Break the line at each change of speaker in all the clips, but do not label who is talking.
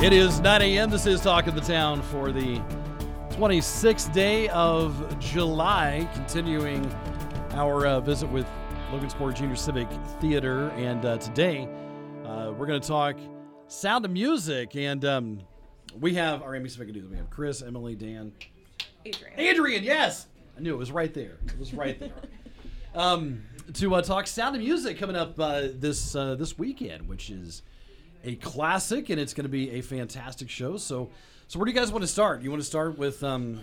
It is 9 a.m. This is Talk of the Town for the 26th day of July, continuing our uh, visit with Logansport Junior Civic Theater. And uh, today uh, we're going to talk Sound of Music. And um, we have, our Amy, see if I can do this. We have Chris, Emily, Dan,
Adrian.
Adrian, yes! I knew it was right there. It was right there. um, to uh, talk Sound of Music coming up uh, this uh, this weekend, which is a classic, and it's going to be a fantastic show. So, so where do you guys want to start? You want to start with um,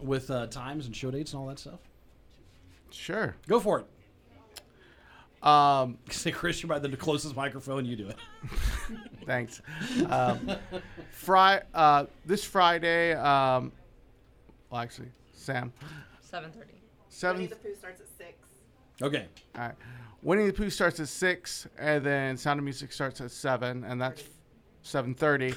with uh, times and show dates and all that stuff?
Sure.
Go for it.
Um,
Say, Chris, you're by the closest microphone. You do it.
thanks. Um, Fri- uh, this Friday, um, well, actually, Sam,
7:30.
Winnie
seven.
the Pooh starts at six.
Okay.
All right. Winnie the Pooh starts at six, and then Sound of Music starts at seven, and that's seven thirty,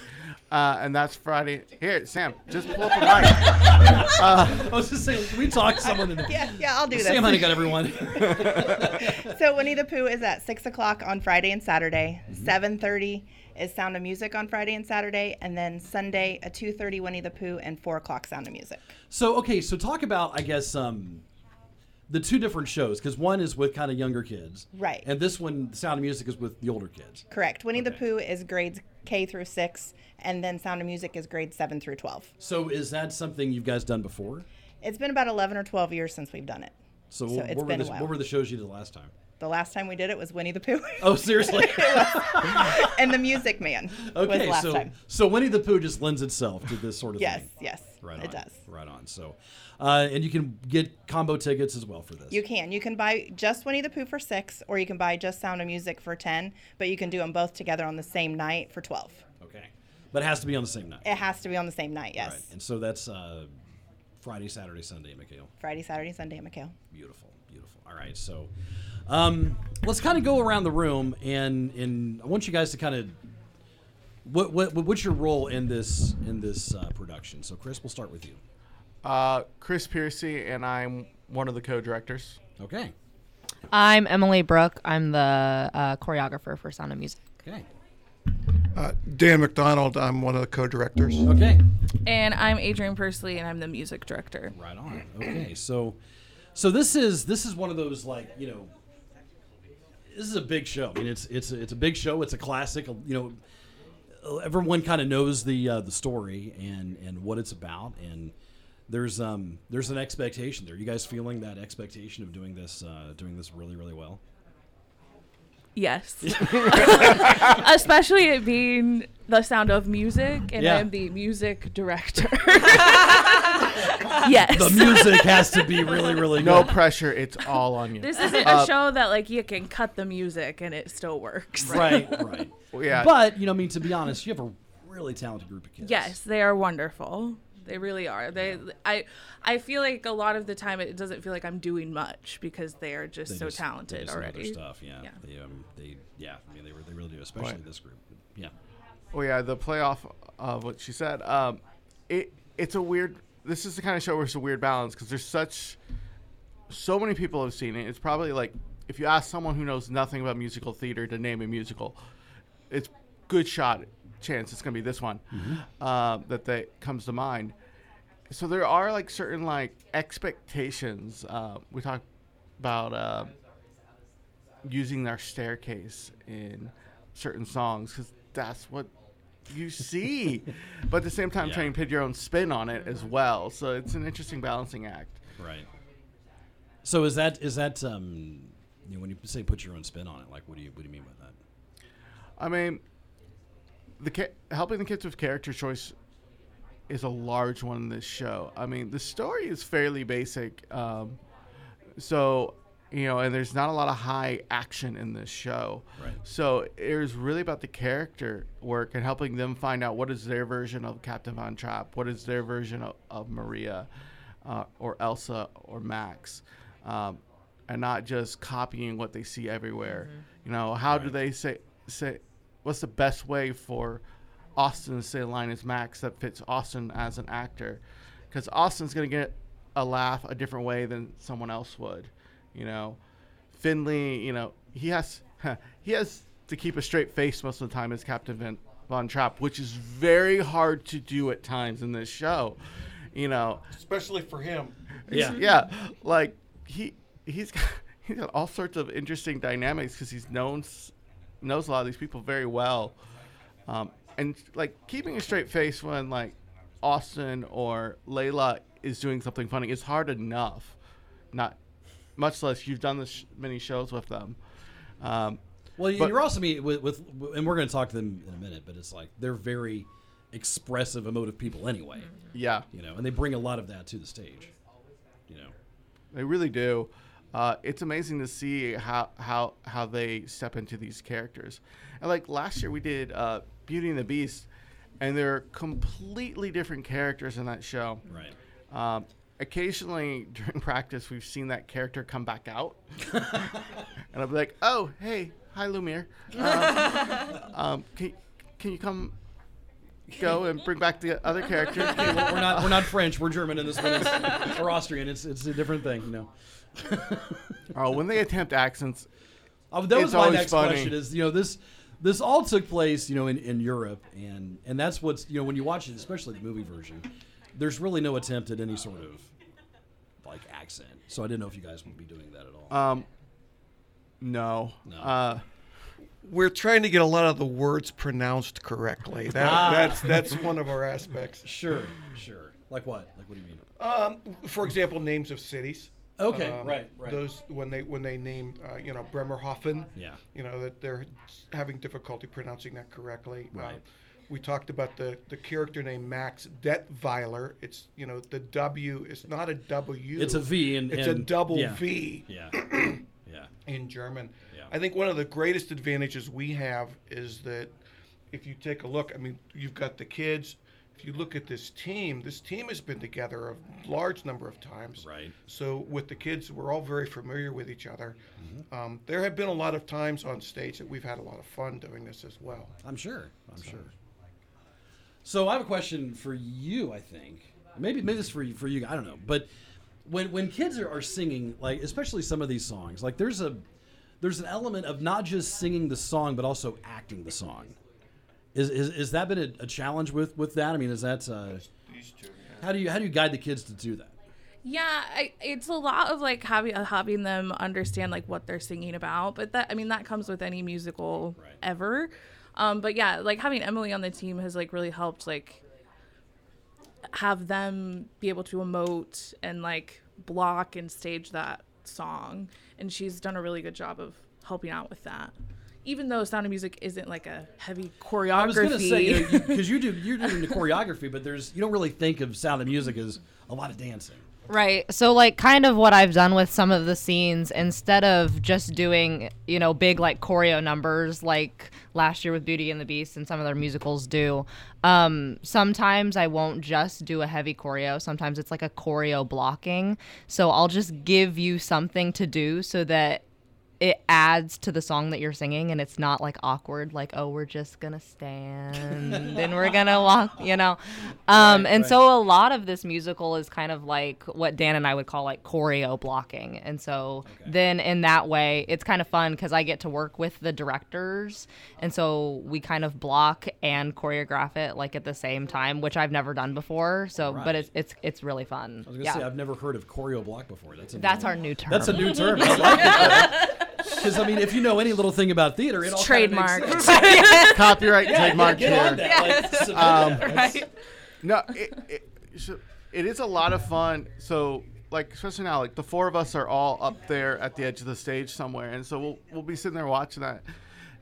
uh, and that's Friday. Here, Sam, just pull up a mic.
I was just saying, we talk to someone in the.
Yeah, yeah, I'll do this.
Sam honey got everyone.
so Winnie the Pooh is at six o'clock on Friday and Saturday.
Mm-hmm.
Seven thirty is Sound of Music on Friday and Saturday, and then Sunday at two thirty Winnie the Pooh and four o'clock Sound of Music.
So okay, so talk about I guess um, the two different shows because one is with kind of younger kids,
Right.
And this one, Sound of Music, is with the older kids.
Correct. Winnie the Pooh is grades K through six, and then Sound of Music is grades seven through twelve.
So is that something you guys done before?
It's been about eleven or twelve years since we've done it.
So,
So
what,
it's
were
been a
the,
while.
what were the shows you did last time?
The last time we did it was Winnie the Pooh,
Oh, seriously?
and the Music Man
okay,
was last
so
time.
so Winnie the Pooh just lends itself to this sort of
Yes,
thing.
yes,
Right
it
on.
does.
Right on. So, uh, and you can get combo tickets as well for this.
You can. You can buy just Winnie the Pooh for six, or you can buy just Sound of Music for ten. But you can do them both together on the same night for twelve.
okay, but it has to be on the same night.
It has to be on the same night. Yes.
Right. And so that's uh, Friday, Saturday, Sunday, McHale.
Friday, Saturday, Sunday, McHale.
Beautiful, beautiful. All right, so um, let's kind of go around the room, and and I want you guys to kind of what what what's your role in this in this uh, production? So, Chris, we'll start with you.
Uh, Chris Piercy, and I'm one of the co-directors.
Okay.
I'm Emily Brooke. I'm the uh, choreographer for Sound of Music.
Okay.
Uh, Dan McDonald, I'm one of the co-directors.
Okay.
And I'm Adrian Persley, and I'm the music director.
Right on. Okay. So, so this is this is one of those like you know, this is a big show. I mean, it's it's it's a big show. It's a classic. You know, everyone kind of knows the uh, the story and and what it's about, and there's um there's an expectation there. You guys feeling that expectation of doing this uh, doing this really really well?
Yes. Especially it being the sound of music, and
Yeah.
I'm the music director. yes.
The music has to be really really
No
good.
pressure. It's all on you.
this isn't
Uh,
a show that like you can cut the music and it still works.
Right. Right.
yeah.
But you know, I mean, to be honest, you have a really talented group of kids.
Yes, they are wonderful. They really are. They, I, I feel like a lot of the time it doesn't feel like I'm doing much because they are just
They
so
just- they
talented
just know their
already.
stuff. Yeah.
Yeah.
They um they yeah. I mean, they re- they really do, especially
Right.
this group. Yeah.
Oh yeah, the playoff of what she said. Um, it it's a weird. This is the kind of show where it's a weird balance because there's such so many people have seen it. It's probably like if you ask someone who knows nothing about musical theater to name a musical, it's good shot chance it's gonna be this one uh, that they comes to mind. So there are like certain like expectations. Uh, we talked about uh, using their staircase in certain songs because that's what you see. but at the same time,
Yeah.
trying to put your own spin on it as well. So it's an interesting balancing act.
Right. So is that is that um you know, when you say put your own spin on it, like what do you what do you mean by that?
I mean, the ca- helping the kids with character choice is a large one in this show. I mean, the story is fairly basic. Um, so you know, and there's not a lot of high action in this show.
Right.
So it was really about the character work and helping them find out what is their version of Captain Von Trapp, what is their version of, of Maria, uh, or Elsa or Max, um, and not just copying what they see everywhere. You know, how do they say say what's the best way for Austin to say a line as Max that fits Austin as an actor? Because Austin's gonna get a laugh a different way than someone else would. You know, Finley, you know, he has he has to keep a straight face most of the time as Captain Von, Von Trapp, which is very hard to do at times in this show. You know,
Especially for him.
Yeah.
yeah, like he he's got, he's got all sorts of interesting dynamics because he's known s- knows a lot of these people very well, um, and like keeping a straight face when like Austin or Layla is doing something funny is hard enough. Not much less you've done this sh- many shows with them. Um,
Well,
But-
you're also meet with, with, and we're going to talk to them in a minute, but it's like they're very expressive, emotive people anyway,
yeah,
you know, and they bring a lot of that to the stage, you know.
They really do. Uh, it's amazing to see how how how they step into these characters. And like last year, we did uh, Beauty and the Beast, and they're completely different characters in that show.
Right.
Um, occasionally during practice, we've seen that character come back out, and I'll be like, "Oh, hey, hi, Lumiere. Um, um, can can you come?" Go and bring back the other character.
We're not we're not French. We're German in this one, or Austrian. It's it's a different thing, you know.
Oh, when they attempt accents,
Oh, that was my next
funny.
question. Is you know this this all took place you know in, in Europe and and that's what's you know when you watch it, especially the movie version, there's really no attempt at any sort of like accent. So I didn't know if you guys would be doing that at all.
um, no,
No.
Uh,
We're trying to get a lot of the words pronounced correctly. That,
Ah.
That's that's one of our aspects.
sure, sure. Like what? Like what do you mean?
Um, for example, names of cities.
Okay,
Um,
right, right.
Those when they when they name uh, you know Bremerhaven.
Yeah.
You know that they're having difficulty pronouncing that correctly.
Right.
Um, we talked about the the character named Max Detweiler. It's you know the W. It's not a W.
It's a V and
It's a double
yeah.
V
Yeah, yeah.
in German.
Yeah.
I think one of the greatest advantages we have is that if you take a look, I mean, you've got the kids. If you look at this team, this team has been together a large number of times.
Right.
So with the kids, we're all very familiar with each other.
Mm-hmm.
Um, there have been a lot of times on stage that we've had a lot of fun doing this as well.
I'm sure. I'm sure. So I have a question for you. I think maybe maybe this is for you, for you. I don't know. But when when kids are, are singing, like especially some of these songs, like there's a there's an element of not just singing the song but also acting the song. Is is, is that been a, a challenge with with that? I mean, is that uh, how do you how do you guide the kids to do that?
Yeah, I, it's a lot of like having uh, having them understand like what they're singing about. But that I mean that comes with any musical
Right.
ever. Um, but yeah, like having Emily on the team has like really helped like have them be able to emote and like block and stage that song. And she's done a really good job of helping out with that. Even though Sound of Music isn't like a heavy choreography.
I was gonna say because you, do you're doing the choreography, but there's you don't really think of Sound of Music as a lot of dancing.
Right. So like kind of what I've done with some of the scenes instead of just doing, you know, big like choreo numbers like last year with Beauty and the Beast and some of their musicals do. Um sometimes I won't just do a heavy choreo. Sometimes it's like a choreo blocking. So I'll just give you something to do so that it adds to the song that you're singing and it's not like awkward like oh we're just gonna stand and we're gonna walk you know? Um
Right,
and
right.
so a lot of this musical is kind of like what dan and i would call like choreo blocking. And so then in that way it's kind of fun because i get to work with the directors. And so we kind of block and choreograph it like at the same time which i've never done before. So
Right.
but it's it's it's really fun.
I was gonna
yeah.
Say I've never heard of choreo block before. That's a
that's our new term
That's a new term. I like it. Because I mean, if you know any little thing about theater, it all kinda makes
trademark.
sense.
copyright
Yeah,
trademark
get on
here.
that. Like,
Um,
that. That's-
No, it, it, so it is a lot of fun. So, like, especially now, like the four of us are all up there at the edge of the stage somewhere, and so we'll we'll be sitting there watching that,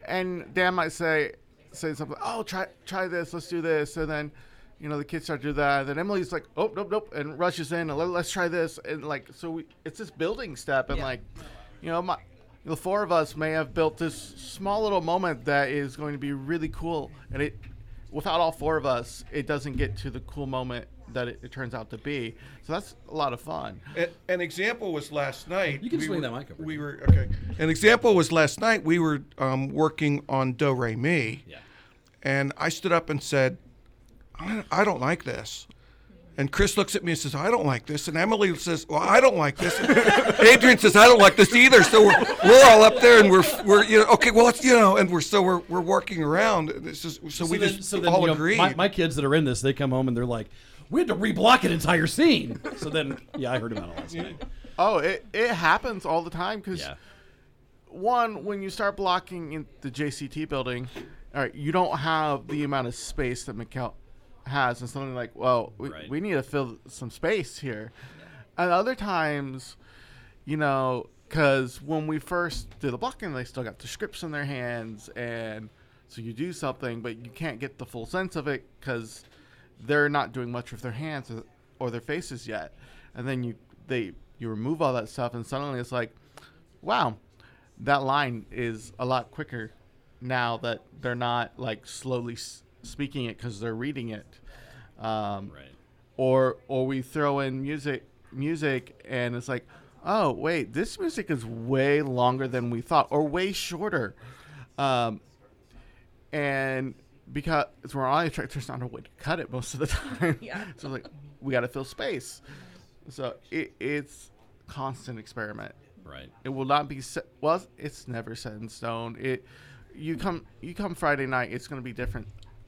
and Dan might say say something. Oh, try try this. Let's do this, and then. You know the kids start to do that, and then Emily's like, "Oh, nope, nope," and rushes in, and Let, let's try this, and like, so we, it's this building step, and like, you you know, my, the four of us may have built this small little moment that is going to be really cool, and it, without all four of us, it doesn't get to the cool moment that it, it turns out to be. So that's a lot of fun.
A- An example was last night.
You can
we
swing
were-
that mic over
We were okay. An example was last night. We were um, working on Do Re Mi,
Yeah.
and I stood up and said, I, "I don't like this." And Chris looks at me and says, "I don't like this." And Emily says, "Well, I don't like this." Adrian says, "I don't like this either." So we're, we're all up there, and we're we're you know okay, well, it's you know, and we're so we're we're working around. And it's just so, we
then-
just
then,
all
you know,
agreed.
My, my kids that are in this, they come home and they're like, "We had to reblock an entire scene." So then, yeah, I heard about it last night.
Oh, it, it happens all the time because
Yeah.
one, when you start blocking in the JCT building, all right, you don't have the amount of space that McHale has, and suddenly like, well, we,
Right.
we need to fill some space here. And other times, you know, because when we first did the blocking, they still got the scripts in their hands, and so you do something, but you can't get the full sense of it because they're not doing much with their hands or, or their faces yet. And then you they you remove all that stuff, and suddenly it's like, wow, that line is a lot quicker now that they're not like slowly s- speaking it because they're reading it. Um,
Right.
or or we throw in music music and it's like oh wait this music is way longer than we thought or way shorter um, and because we're on a track there's not a way to cut it most of the time
Yeah.
so like we got to fill space so it, it's constant experiment
Right.
it will not be set well it's never set in stone it you come you come friday night it's going to be different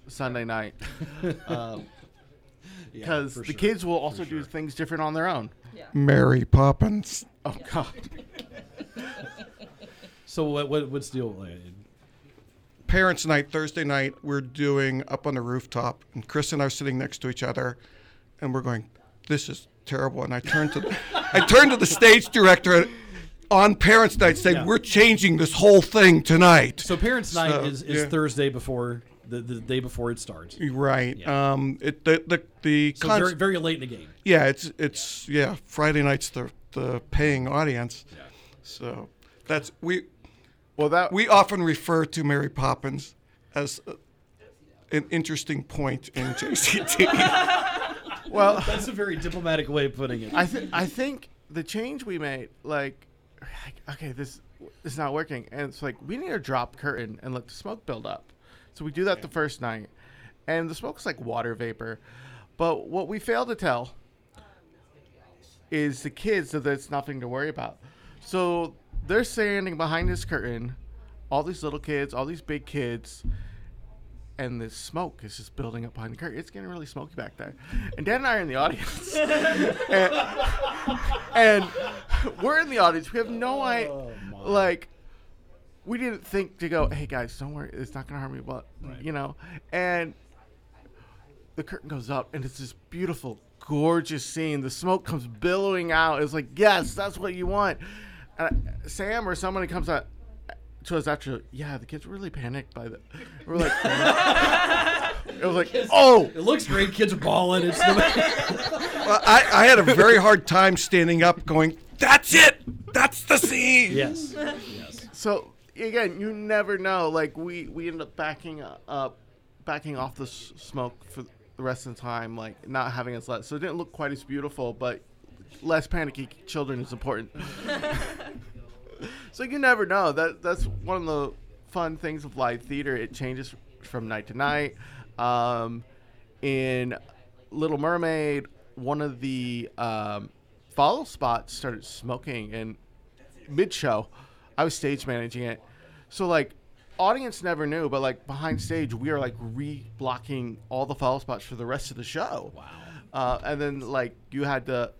sunday night um,
Yeah,
because the
sure.
kids will also
sure.
do things different on their own.
Mary Poppins.
Oh God!
So what? What? What's the deal?
parents' night Thursday night. We're doing up on the rooftop, and Chris and I are sitting next to each other, and we're going, "This is terrible." And I turned to, the, I turned to the stage director on parents' night, saying,
Yeah.
"We're changing this whole thing tonight."
So parents' night
So,
is, is
yeah.
Thursday before the, the day before it starts.
right.
Yeah.
Um. It the the the
So
cons-
very very late in the game.
yeah. It's it's yeah. Friday night's the the paying audience.
Yeah.
So that's we
Well, that
we often refer to Mary Poppins as. uh an interesting point in JCT.
well,
That's a very diplomatic way of putting it.
I th- I think the change we made, like, like, okay, this is not working, and it's like we need to drop curtain and let the smoke build up. So we do that the first night, and the smoke's like water vapor. But what we fail to tell is the kids that it's nothing to worry about. So they're standing behind this curtain, all these little kids, all these big kids, and this smoke is just building up behind the curtain. It's getting really smoky back there. And Dan and I are in the audience. and, and we're in the audience. We have no idea. Oh like, we didn't think to go, hey guys, don't worry, it's not gonna harm you, but you know. And the curtain goes up, and it's this beautiful, gorgeous scene. The smoke comes billowing out. It's like, yes, that's what you want. And I- Sam or somebody comes out to us after, yeah, the kids were really panicked by the. We're like, it was like, oh,
it looks great. Kids are balling. It's the,
Well, I, I had a very hard time standing up going, that's it! That's the scene!
yes. Yes.
So again, you never know. Like we we ended up backing up, backing off the s- smoke for the rest of the time, like not having us let. So it didn't look quite as beautiful, but less panicky children is important. so you never know. That that's one of the fun things of live theater. It changes from night to night. Um, in Little Mermaid, one of the um, follow spots started smoking, and mid show, I was stage managing it. So like audience never knew, but like behind stage we are like re-blocking all the follow spots for the rest of the show. Wow. Uh, and then like you had to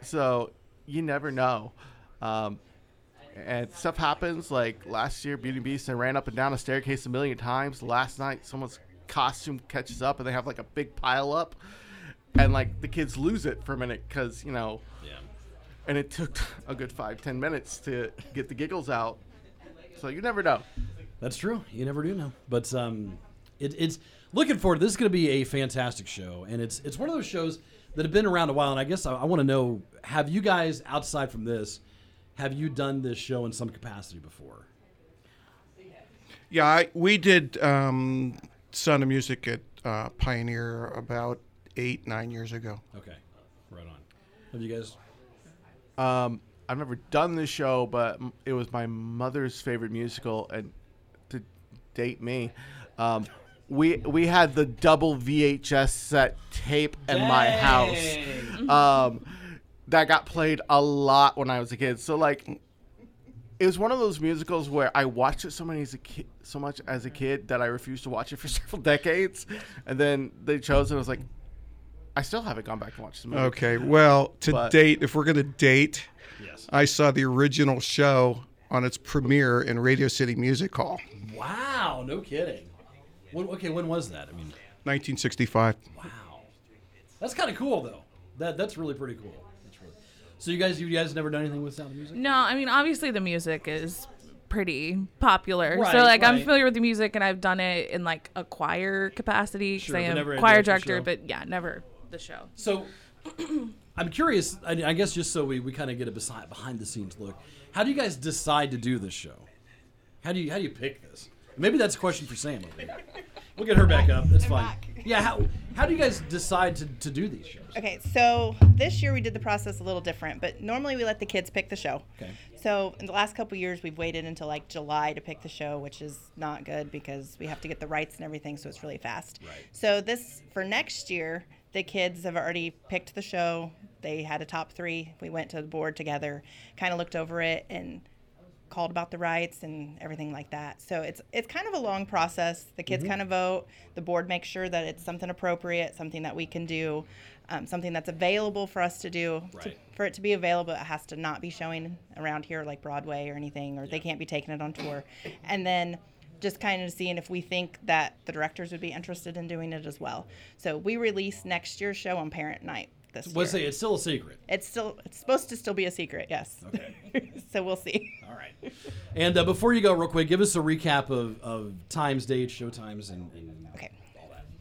so you never know. Um, and stuff happens like last year Beauty and Beast I ran up and down a staircase a million times. Last night someone's costume catches up and they have like a big pile up and like the kids lose it for a minute because you know
Yeah.
And it took a good five ten minutes to get the giggles out so you never know
That's true. You never do know. But um, it, it's looking forward. This is going to be a fantastic show, and it's it's one of those shows that have been around a while. And I guess I, I want to know: Have you guys outside from this? have you done this show in some capacity before?
Yeah, I, we did um, Sound of Music at uh, Pioneer about eight, nine years ago.
Okay, right on. Have you guys?
Um, I've never done this show, but it was my mother's favorite musical, and to date me, um, we we had the double VHS set tape in my house. Um, that got played a lot when I was a kid. So like, it was one of those musicals where I watched it so many as a kid, so much as a kid that I refused to watch it for several decades, and then they chose it. I was like, I still haven't gone back to watch the movie.
Okay, well, to
But-
date, if we're going to date,
Yes.
I saw the original show on its premiere in Radio City Music Hall,
Wow, no kidding. When, okay, when was that? I mean,
1965.
wow, that's kind of cool though. That that's really pretty cool. That's really. So you guys, you guys never done anything with Sound of Music?
No, I mean obviously the music is pretty popular.
Right,
so like I'm familiar with the music and I've done it in like a choir capacity because
Sure,
I am
a
choir
director
director,
show.
but yeah, never the show.
So I'm curious. I, I guess just so we, we kind of get a beside, behind the scenes look. How do you guys decide to do this show? How do you how do you pick this? Maybe that's a question for Sam. over. We'll get her back up. That's fine.
back.
Yeah. How how do you guys decide to, to do these shows?
Okay, so this year we did the process a little different, but normally we let the kids pick the show.
Okay.
So in the last couple years, we've waited until like July to pick the show, which is not good because we have to get the rights and everything, so it's really fast.
Right.
So this for next year, the kids have already picked the show. They had a top three. We went to the board together, kind of looked over it, and called about the rights and everything like that. So it's it's kind of a long process. The kids kind of vote. The board makes sure that it's something appropriate, something that we can do, um, something that's available for us to do. To- for it to be available, it has to not be showing around here like Broadway or anything, or they can't be taking it on tour. And then just kind of seeing if we think that the directors would be interested in doing it as well. So we release next year's show on Parent Night this
Let's
year.
say it's still a secret.
It's still it's supposed to still be a secret, yes.
Okay.
so we'll see.
All right. And uh, before you go, real quick, give us a recap of, of times, dates, show times, and, and
Okay.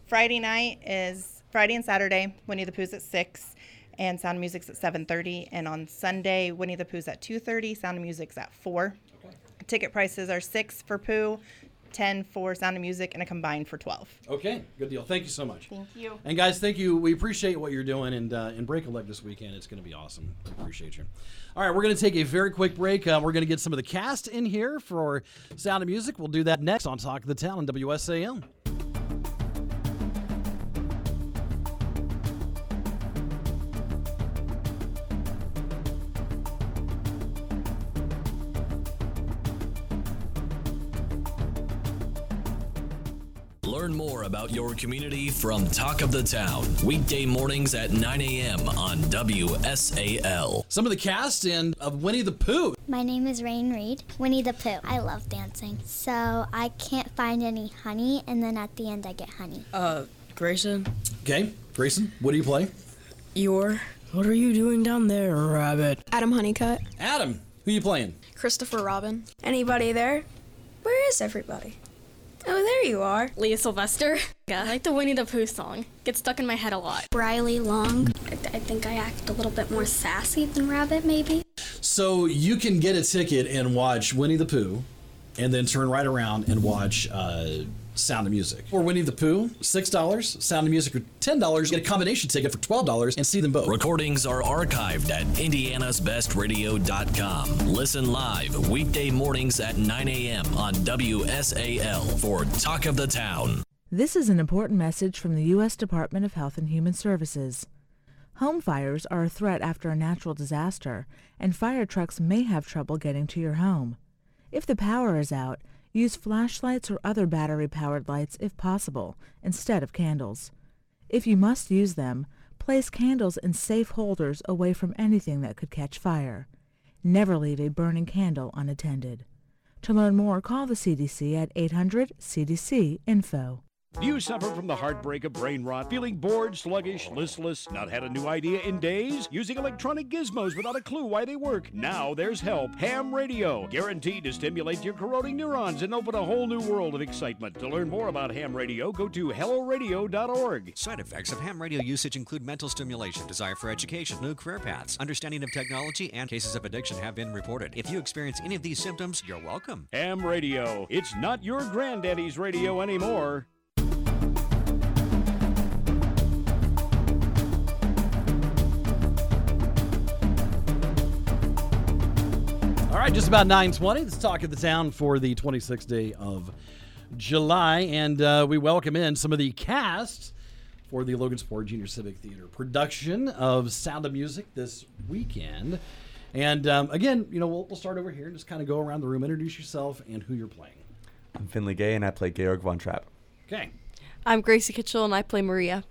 Friday night is Friday and Saturday. Winnie the Pooh's at six, and Sound of Music's at seven thirty. And on Sunday, Winnie the Pooh's at two thirty. Sound of Music's at four. Ticket prices are six for Pooh, ten for Sound of Music, and a combined for twelve.
Okay, good deal. Thank you so much.
Thank you.
And guys, thank you. We appreciate what you're doing, and uh, and break a leg this weekend. It's going to be awesome. Appreciate you. All right, we're going to take a very quick break. Uh, we're going to get some of the cast in here for Sound of Music. We'll do that next on Talk of the Town on WSAL.
Learn more about your community from Talk of the Town, weekday mornings at 9 a.m. on WSAL.
Some of the cast in of Winnie the Pooh.
My name is Rain Reed. Winnie the Pooh. I love dancing. So I can't find any honey, and then at the end I get honey.
Uh, Grayson,
Okay, Grayson, what do you play?
Eeyore, what are you doing down there, Rabbit?
Adam Honeycutt,
Adam, who you playing?
Christopher Robin. Anybody there? Where is everybody? Oh, there you are.
Leah Sylvester. Yeah, I like the Winnie the Pooh song. Gets stuck in my head a lot.
Riley Long. I, I think I act a little bit more sassy than Rabbit, maybe.
So you can get a ticket and watch Winnie the Pooh, and then turn right around and watch uh, Sound of Music. For Winnie the Pooh, six dollars. Sound of Music for ten dollars. Get a combination ticket for twelve dollars and see them both.
Recordings are archived at indianasbestradio.com. Listen live weekday mornings at 9 a.m. on WSAL for Talk of the Town.
This is an important message from the U.S. Department of Health and Human Services. Home fires are a threat after a natural disaster, and fire trucks may have trouble getting to your home. If the power is out, use flashlights or other battery powered lights if possible, instead of candles. If you must use them, place candles in safe holders away from anything that could catch fire. Never leave a burning candle unattended. To learn more, call the CDC at 800 CDC Info.
Do you suffer from the heartbreak of brain rot, feeling bored, sluggish, listless, not had a new idea in days, using electronic gizmos without a clue why they work? Now there's help. Ham Radio, guaranteed to stimulate your corroding neurons and open a whole new world of excitement. To learn more about ham radio, go to helloradio.org.
Side effects of ham radio usage include mental stimulation, desire for education, new career paths, understanding of technology, and cases of addiction have been reported. If you experience any of these symptoms, you're welcome.
Ham Radio. It's not your granddaddy's radio anymore.
Right, just about 9:20. Let's talk at the town for the 26th day of July, and uh, we welcome in some of the cast for the Logansport Junior Civic Theater production of Sound of Music this weekend. And um, again, you know, we'll, we'll start over here and just kind of go around the room, introduce yourself and who you're playing.
I'm Finley Gay, and I play Georg von Trapp.
Okay.
I'm Gracie Kitchell, and I play Maria.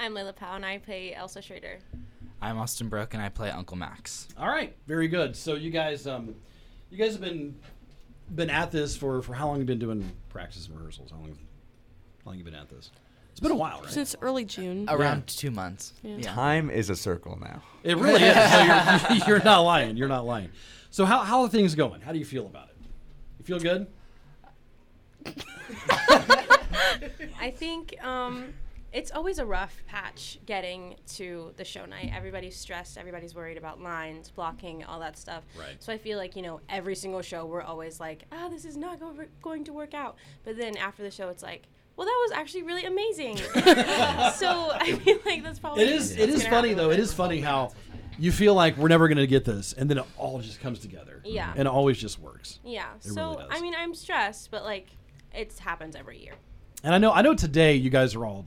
I'm Layla Powell, and I play Elsa Schraeder.
I'm Austin Brook, and I play Uncle Max.
All right, very good. So you guys, um, you guys have been been at this for for how long? You've you been doing practice and rehearsals? How long? How long have you been at this? It's been a while, right?
Since early June.
Around
Yeah.
two months.
Yeah.
Time is a circle now.
It really is. So you're, you're not lying. You're not lying. So how how are things going? How do you feel about it? You feel good?
I think um, it's always a rough patch getting to the show night. Everybody's stressed. Everybody's worried about lines, blocking, all that stuff.
Right.
So I feel like you know every single show we're always like, ah, this is not go- going to work out. But then after the show, it's like. Well, that was actually really amazing. so I feel like that's probably
it is. It is funny though. It is funny how you feel like we're never going to get this, and then it all just comes together.
Yeah.
And it always just works.
Yeah.
It
so
really does.
I mean, I'm stressed, but like, it happens every year.
And I know I know today you guys are all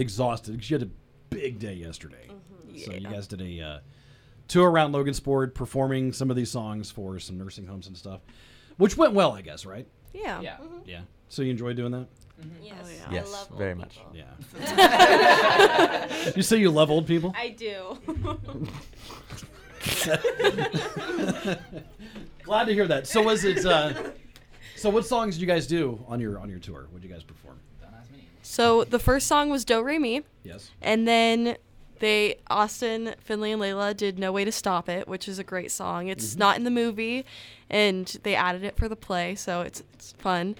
exhausted because you had a big day yesterday.
Mm-hmm.
So you guys did a uh, tour around Logansport, performing some of these songs for some nursing homes and stuff, which went well, I guess, right?
Yeah.
Yeah.
Yeah. So you enjoyed doing that?
Yes.
Oh,
Yes, very much.
people.
Yeah. you say you love old people?
I do.
Glad to hear that. So was it? Uh, so what songs did you guys do on your on your tour? What did you guys perform?
So the first song was Do Re Mi.
Yes.
And then they Austin, Finley, and Layla did No Way to Stop It, which is a great song. It's
Mhm.
not in the movie, and they added it for the play, so it's it's fun.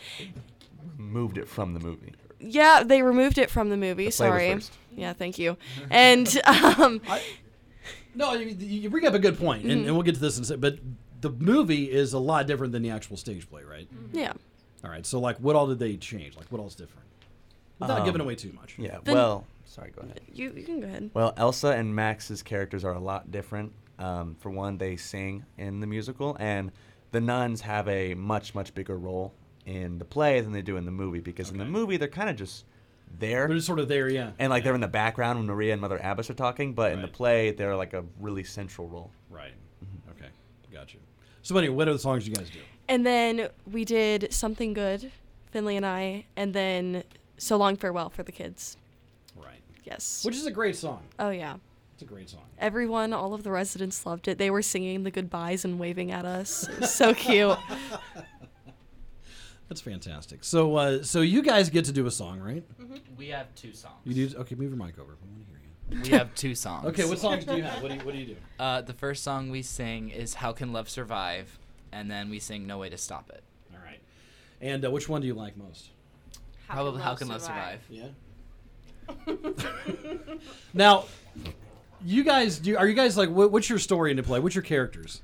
Moved it from the movie.
Yeah, they removed it from the movie.
The play was
sorry.
first.
Yeah, thank you. And um,
No, you, you bring up a good point, and,
Mhm.
and we'll get to this in a sec. But the movie is a lot different than the actual stage play, right?
yeah.
All right. So like, what all did they change? Like, what all's different? Without
Um,
giving away too much.
Yeah.
Then-
well, sorry. Go ahead.
You you can go ahead.
Well, Elsa and Max's characters are a lot different. Um, for one, they sing in the musical, and the nuns have a much, much bigger role in the play than they do in the movie. Because in the movie, they're kind of just there.
They're just sort of there, yeah.
And like they're in the background when Maria and Mother Abbess are talking, but in the play, they're like a really central role.
Right. Okay. Gotcha. So anyway, what other songs you guys do?
And then we did Something Good, Finley and I, and then So Long Farewell for the kids.
Right.
Yes.
Which is a great song.
Oh yeah.
It's a great song.
Everyone, all of the residents loved it. They were singing the goodbyes and waving at us. So cute.
That's fantastic. So, uh, so you guys get to do a song, right?
We have two songs.
You do. Okay, move your mic over. I want to hear you.
We have two songs.
Okay, what songs do you have? What do you What do you do?
Uh, the first song we sing is "How Can Love Survive," and then we sing "No Way to Stop It."
All right. And uh, which one do you like most?
Probably "How Can Love Survive."
Yeah. Now, you guys do. Are you guys like? What, what's your story into play? What's your characters?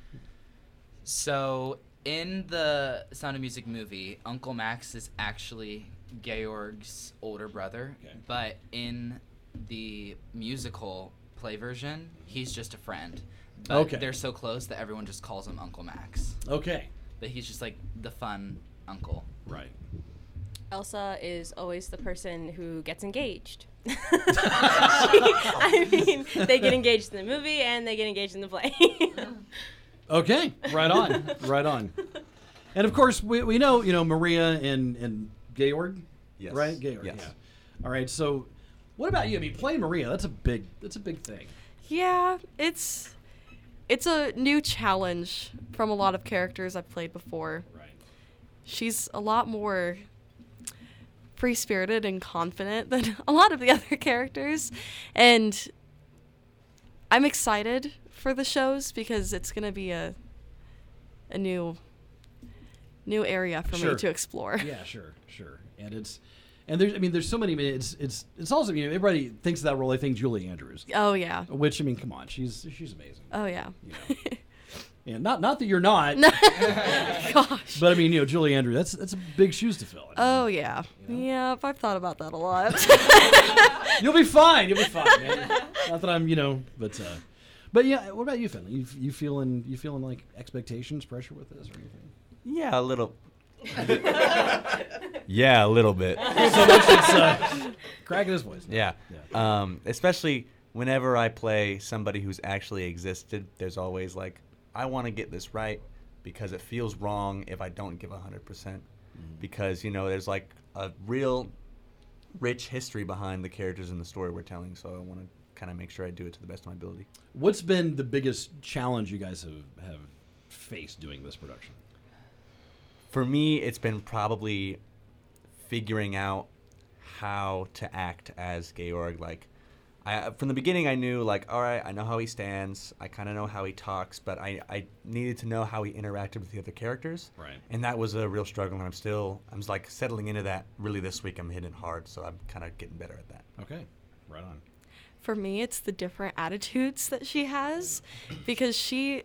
So in the Sound of Music movie, Uncle Max is actually Georg's older brother, but in the musical play version, he's just a friend. But
Okay.
they're so close that everyone just calls him Uncle Max.
Okay.
But he's just like the fun uncle.
Right.
Elsa is always the person who gets engaged. I mean, they get engaged in the movie and they get engaged in the play.
Okay, right on, right on. And of course, we, we know you know Maria and and Georg.
Yes.
Right, Georg.
Yes.
Yeah. All right. So, what about you? I mean, playing Maria. That's a big. That's a big thing.
Yeah, it's it's a new challenge from a lot of characters I've played before.
Right.
She's a lot more free spirited and confident than a lot of the other characters. And I'm excited for the shows because it's going to be a a new new area for
Sure.
me to explore.
Yeah, sure, sure. And it's and there's I mean there's so many I mean, it's it's it's also you know everybody thinks of that role I think Julie Andrews.
Oh, yeah.
Which I mean come on, she's she's amazing.
Oh yeah.
Yeah, not not that you're not.
Gosh.
But I mean, you know, Julie Andrews, that's that's a big shoes to fill.
Oh yeah. Yeah, I've thought about that a lot.
You'll be fine. You'll be fine. Man. Not that I'm, you know, but uh, but yeah. What about you, Finley? You you feeling you feeling like expectations, pressure with this or anything?
Yeah, a little. yeah, a little bit.
So much it's, uh, cracking his voice.
Yeah. Um, especially whenever I play somebody who's actually existed, there's always like, I want to get this right because it feels wrong if I don't give 100%.
Mm-hmm.
Because, you know, there's like a real rich history behind the characters in the story we're telling. So I want to kind of make sure I do it to the best of my ability.
What's been the biggest challenge you guys have have faced doing this production?
For me, it's been probably figuring out how to act as Georg. Like, I uh, from the beginning, I knew like, all right, I know how he stands. I kind of know how he talks, but I, I needed to know how he interacted with the other characters.
Right.
And that was a real struggle, and I'm still, I'm like settling into that. Really, this week I'm hitting hard, so I'm kind of getting better at that.
Okay, right on.
For me, it's the different attitudes that she has because she,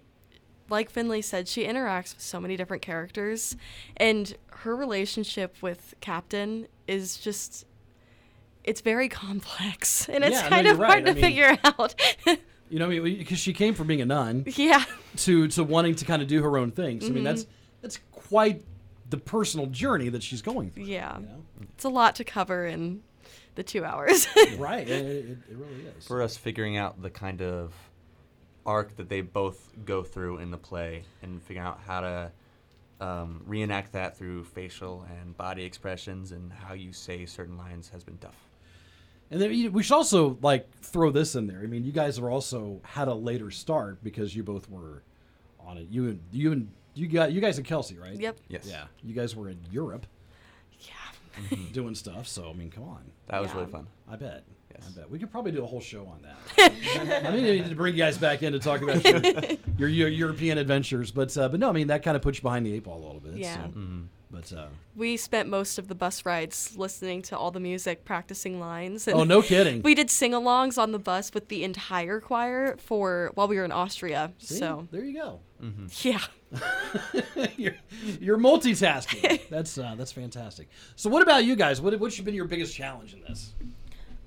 like Finley said, she interacts with so many different characters, and her relationship with Captain is just. It's very complex, and it's
Yeah,
kind
you're
of
right.
hard to
I mean-
figure out.
You know, I mean, because she came from being a nun,
Yeah.
to to wanting to kind of do her own thing. So, I mean, that's that's quite the personal journey that she's going through.
Yeah. It's a lot to cover in the two hours.
right. It, it, it really is.
For us, figuring out the kind of arc that they both go through in the play and figuring out how to um, reenact that through facial and body expressions and how you say certain lines has been tough.
And then we should also like throw this in there. I mean, you guys are also had a later start because you both were on it. You and you and you got you guys and Kelsey, right?
Yep.
Yes.
Yeah. You guys were in Europe.
Yeah.
doing stuff. So I mean, come on.
That was really fun.
I bet. Yes. I bet we could probably do a whole show on that. I mean, I need to bring you guys back in to talk about your, your, your European adventures, but uh, but no, I mean that kind of puts you behind the eight ball a little bit.
Yeah.
so-
Mm-hmm.
But uh,
we spent most of the bus rides listening to all the music, practicing lines. And
Oh, no kidding.
We did sing-alongs on the bus with the entire choir for while we were in Austria.
see,
So
there you go.
yeah.
you're, you're multitasking. That's uh, that's fantastic. So, what about you guys? What what's been your biggest challenge in this?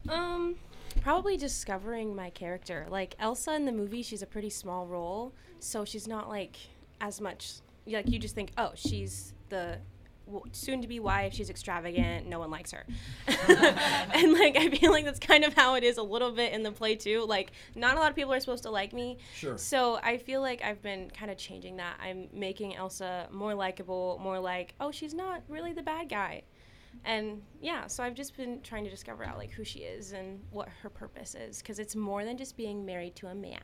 Um, probably discovering my character. Like Elsa in the movie, she's a pretty small role, so she's not like as much. Like you just think, oh, she's the w- soon-to-be wife. She's extravagant. No one likes her. and like I feel like that's kind of how it is a little bit in the play too. Like not a lot of people are supposed to like me.
Sure.
So I feel like I've been kind of changing that. I'm making Elsa more likable, more like, oh, she's not really the bad guy. And yeah, so I've just been trying to discover out like who she is and what her purpose is because it's more than just being married to a man.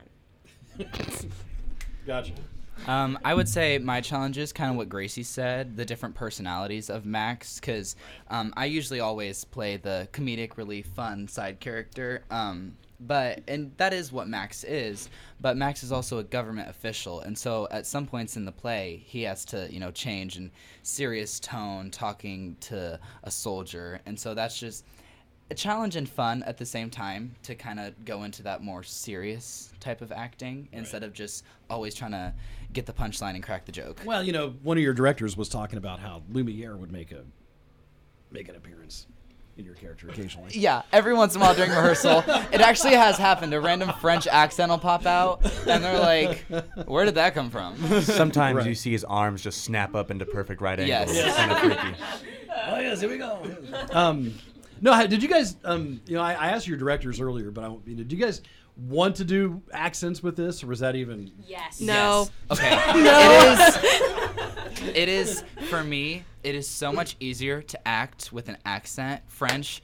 Gotcha.
Um, I would say my challenge is kind of what Gracie said, the different personalities of Max, because um, I usually always play the comedic, really fun side character. Um, but and that is what Max is. But Max is also a government official, and so at some points in the play, he has to you know change in serious tone, talking to a soldier, and so that's just a challenge and fun at the same time to kind of go into that more serious type of acting instead of just always trying to get the punchline and crack the joke.
Well, you know, one of your directors was talking about how Lumiere would make a make an appearance in your character occasionally.
Yeah, every once in a while during rehearsal, it actually has happened. A random French accent will pop out, and they're like, "Where did that come from?"
Sometimes
Right.
you see his arms just snap up into perfect right angles.
Yes.
It's kind of freaky.
oh yes, here we go. Um, no, did you guys? Um, you know, I, I asked your directors earlier, but I, you know, do you guys want to do accents with this, or was that even?
Yes.
No.
Okay.
No.
It is. It is for me. It is so much easier to act with an accent, French,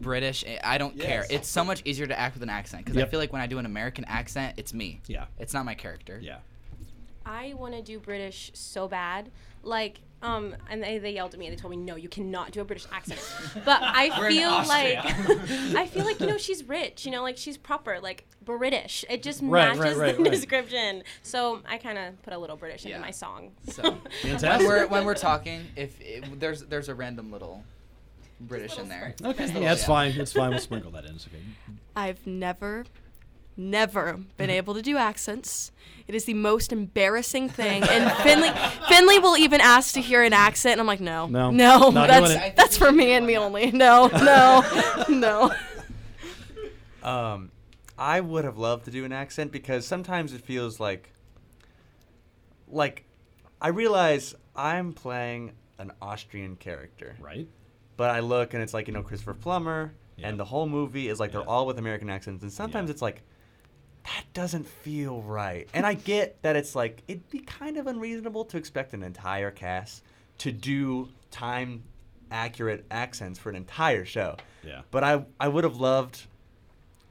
British. eh, I don't care. It's so much easier to act with an accent because
Yep.
I feel like when I do an American accent, it's me.
Yeah.
It's not my character.
Yeah.
I want to do British so bad. Like, um, and they, they yelled at me and they told me, no, you cannot do a British accent. But I
We're
feel like, I feel like, you know, she's rich, you know, like she's proper, like British. It just
Right, right,
matches
right,
the
right.
description. So I kind of put a little British into my song.
So when we're when we're talking, if, if there's there's a random little British in there.
Okay,
Just a
yeah, it's fine. It's fine. We'll sprinkle that in. It's okay.
I've never, never been able to do accents. It is the most embarrassing thing. And Finley, Finley will even ask to hear an accent, and I'm like, no,
No,
no, that's that's for me and me only. No, no, no.
Um, I would have loved to do an accent because sometimes it feels like, like, I realize I'm playing an Austrian character.
Right.
But I look and it's like you know Christopher Plummer, and the whole movie is like they're all with American accents, and sometimes it's like. That doesn't feel right. And I get that it's like it'd be kind of unreasonable to expect an entire cast to do time accurate accents for an entire show.
Yeah.
But I I would have loved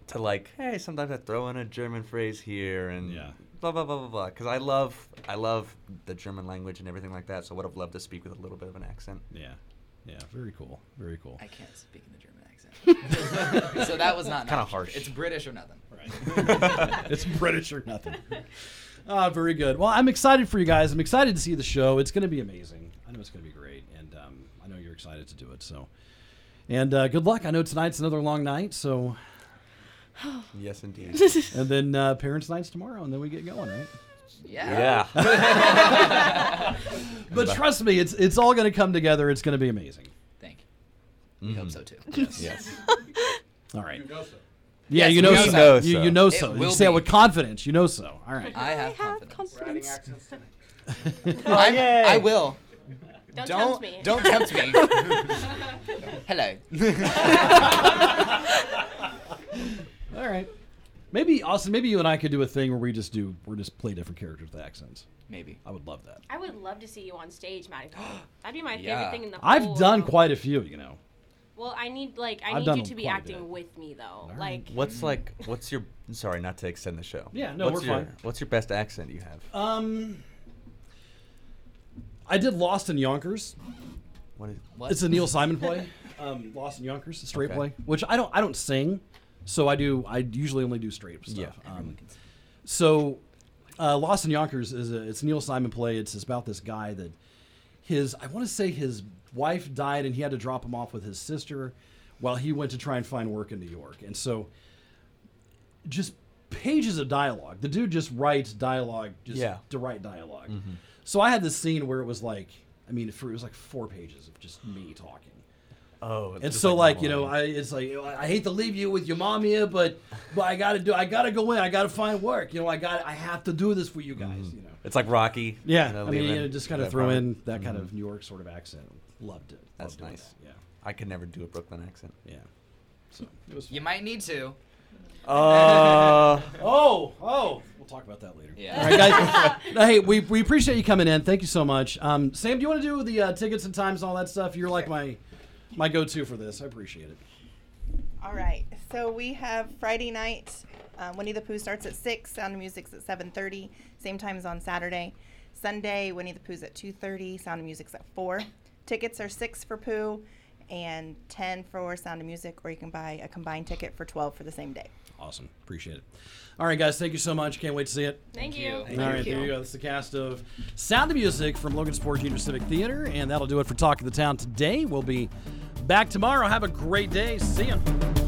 to like, hey, sometimes I throw in a German phrase here and
Yeah.
blah blah blah blah blah. Because I love I love the German language and everything like that. So I would have loved to speak with a little bit of an accent.
Yeah. Yeah. Very cool. Very cool.
I can't speak in the German accent. so that was not
Kinda
option.
harsh.
It's British or nothing.
it's British or nothing. Ah, very good. Well, I'm excited for you guys. I'm excited to see the show. It's going to be amazing. I know it's going to be great, and um, I know you're excited to do it. So, and uh, good luck. I know tonight's another long night. So,
yes, indeed.
and then uh, parents' nights tomorrow, and then we get going, right?
Yeah. yeah.
but trust me, it's it's all going to come together. It's going to be amazing.
Thank you. We hope so too.
Yes.
Yes.
All right.
You know so.
Yeah,
Yes,
you know so.
know
You,
so.
you know
It
so. You
will
say it with confidence. You know so. All right.
I have confidence.
Oh,
I'm-
yay.
I will.
Don't
don't
tempt me.
Don't tempt me. Hello.
All right. Maybe Austin. Maybe you and I could do a thing where we just do we just play different characters with accents.
Maybe.
I would love that.
I would love to see you on stage, Maddie. That'd be my
Yeah.
favorite thing in the whole
I've done
world.
quite a few. You know.
Well, I need like I
I've
need
done
you to be
quite a
acting with me though. Like
What's like what's your sorry not to extend the show.
Yeah, no,
what's
we're
your,
fine.
What's your best accent you have?
Um, I did Lost in Yonkers.
What is
It's a Neil Simon play. Um, Lost in Yonkers, a straight
Okay.
play, which I don't I don't sing, so I do I usually only do straight stuff.
Yeah.
Um, so, uh, Lost in Yonkers is a it's a Neil Simon play. It's about this guy that his I want to say his wife died and he had to drop him off with his sister while he went to try and find work in New York. And so, just pages of dialogue. The dude just writes dialogue just
Yeah.
to write dialog
Mhm.
So I had this scene where it was like, I mean, it was like four pages of just me talking.
Oh,
and so
like
like, you know, I it's like I hate to leave you with your mom here, but but I gotta do, I gotta go in, I gotta find work. You know, I got, I have to do this for you guys. You know.
It's like Rocky.
Yeah,
you know,
I mean,
leaving
you know, just kind of
that
throw
part.
in that kind
Mhm.
of New York sort of accent. Loved it.
That's
Loved
nice.
that, Yeah.
I could never do a Brooklyn accent.
Yeah. So it was.
You might need to.
Uh,
oh, oh. We'll talk about that later.
Yeah.
All right, guys. Hey, we, we appreciate you coming in. Thank you so much. Um, Sam, do you want to do the uh, tickets and times and all that stuff? You're like my my go-to for this. I appreciate it.
All right. So we have Friday night. Um, Winnie the Pooh starts at six. Sound of Music's at seven thirty. Same times on Saturday. Sunday, Winnie the Pooh's at two thirty. Sound of Music's at four. Tickets are six for Pooh, and ten for Sound of Music, or you can buy a combined ticket for twelve for the same day.
Awesome. Appreciate it. All right, guys. Thank you so much. Can't wait to see it.
Thank you.
All right, there you go. That's the cast of Sound of Music from Logansport Junior Civic Theater, and that'll do it for Talk of the Town today. We'll be back tomorrow. Have a great day. See you.